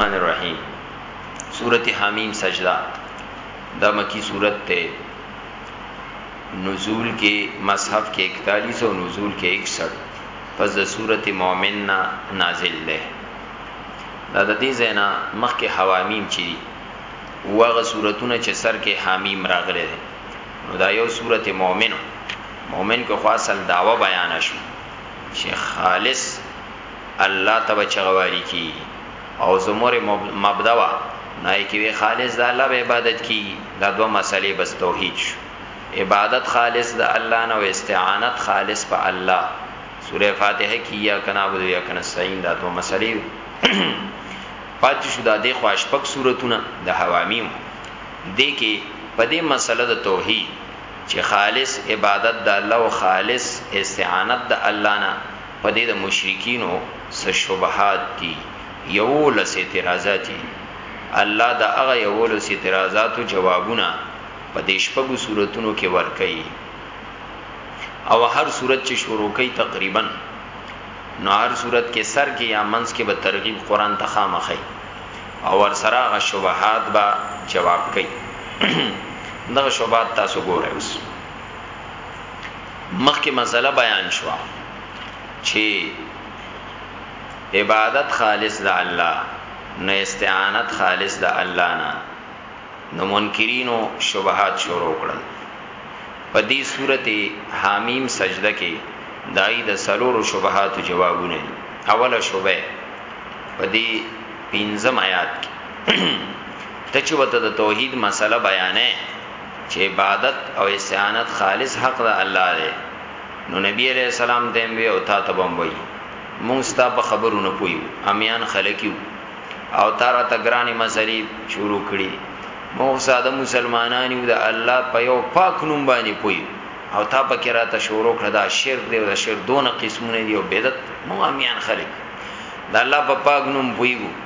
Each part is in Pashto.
الرحمن الرحیم سورت حمیم سجدہ دا مکی سورت تے نزول کې مصحف کې 41 او نزول کې 61 پس د سورت مومن نا نازل ده دا د دې زینا مخکې حوامیم چي وغه سورتونه چې سر کې حمیم راغلي ده نو دا یو سورت مومن مومن کو خاصل داوا بیان شو چې خالص الله ته به چغه واری کی او زمور مبدا وا نای کی وی خالص د الله به عبادت کی دا دوه مسلې بس توحید شو عبادت خالص د الله نه او استعانت خالص په الله سوره فاتحه کی یا کنا عبد یا کنا سین دا دوه مسلې پاتې شو د دې خواش پک صورتونه د حوامیو دې کې په دې مسله د توحید چې خالص عبادت د الله او خالص استعانت د الله نه په دې د مشرکینو څه شبهات دي، یوولس اعتراضات یې دي. الله د هغه یوولس اعتراضاتو جوابونه په دې شپږو سورتونو کې ورکوي او هر سورت چې شروع کوي تقریبا نو هر سورت کې سر کې یا منځ کې به ترغیب قرآن ته خامخي او ورسره هغه شبهات به جواب کوي. دغه شبهات تاسو ګورئ اوس. مخکې مسله بیان شوه چې عبادت خالص د الله نه استعانت خالص د الله نه نو منکرینو شبهات شروع کړل په دې سورته حامیم سجده کې دای د سلور شبهات جوابونه دي اوله شبهه په دې پنځم آیات کې ته چې وته د توحید مسله بیانې چې عبادت او استعانت خالص حق د الله دی نو نبی علیہ السلام دیم وی او تا تبم وی مونږ ستا په خبرو نه پویو امیان خلکیو او تارا تګرانی مسلې شروع کړي مو ساده مسلمانان یو د الله په یو پاک نوم باندې پوي او تا په کې راته شروع کړه دا شرک دی او دا شرک دونه قسمونه دی او بدعت مو امیان خلک د الله په پاک نوم پوي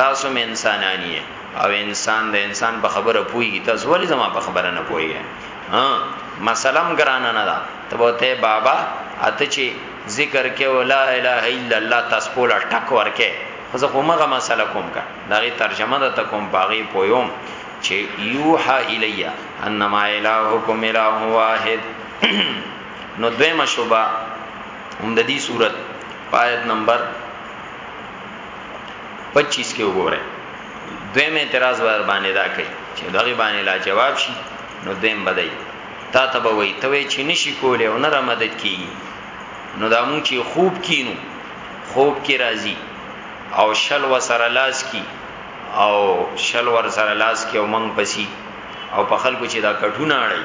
تاسو هم انسانان یې او انسان د انسان په خبره پويږي تاسو ولې زما په خبره نه پويږئ ها مسلم ګران نه ده ته وته بابا اته چې ذکر کې ولا اله الا الله تاسو په لټ ټک ورکه خو زه کومه مسله کوم کا دغه ترجمه ده ته کوم باغی پویوم چې یوحا الیا انما الهکم اله واحد نو دویمه شوبه هم د دې صورت پایت نمبر 25 کې وګورئ دویم اعتراض ور باندې دا کوي چې دغه باندې لا جواب شي نو دویم بدای تا ته به وای ته چې نشي کولای او نه را مدد کیږي نو دا مونږ چې خوب کینو خوب کې راځي او شل وسره لاس کی او شل ور سره لاس کې او مونږ پسی او په خلکو چې دا کټونه اړي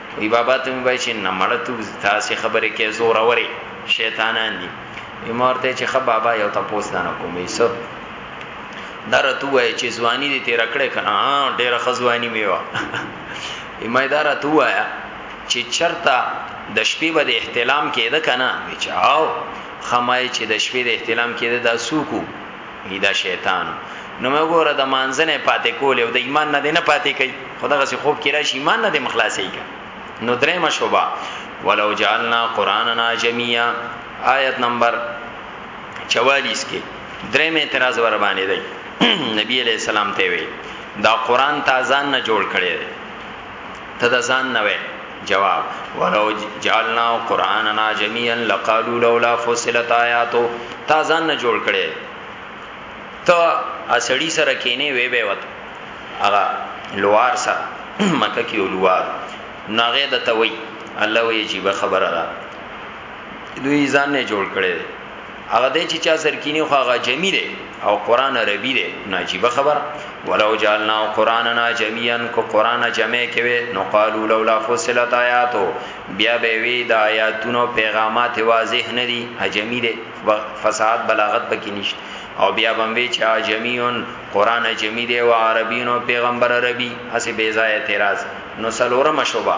وی بابا ته مې بچی نه مړ تو تاسو خبره کې زور اوري شیطانان دي امورته چې خ بابا یو تاسو نه کومې سو درته وای چې ځواني دې تیر کړې کنه ډېر خزوانی میوا ایمه درته وای چې چرتا د شپې به د احتلام کېده کنه بچاو خمای چې د شپې د احتلام کېده دا سوکو دا شیطان نو مې ګوره د مانځنه پاتې کول او د ایمان نه نه پاتې کوي خدغه سي خوب کې راشي ایمان نه د مخلاصي کوي نو درې مشوبه ولو جعلنا قرانا جميعا آیت نمبر 44 کې درې مې اعتراض ور باندې دی نبی علیہ السلام ته وی دا قران تازان نه جوړ کړي ته د ځان نه وې جواب ولو جعلنا قرانا جميعا لقالوا لولا فصلت آیاتو تا ځان نه جوړ کړي ته اسړی سره کینې وې به وته هغه لوار سره مکه کې لوار ناغه د توي الله وی جیبه خبره ده دوی ځان نه جوړ کړي هغه دی چې چا سر کینی خو هغه جمی دی او قران عربی دی ناجیبه خبر ولو جعلنا قرانا جميعا کو قران جمع کوي نو قالو لولا فصلت آیاتو بیا به وی د آیاتونو پیغامات واضح نه دي اجمی دي فساد بلاغت پکې نشته او بیا به وی چې اجمیون قران جمی دي او عربینو پیغمبر عربي اسی بیزا اعتراض نو سلورم شوبا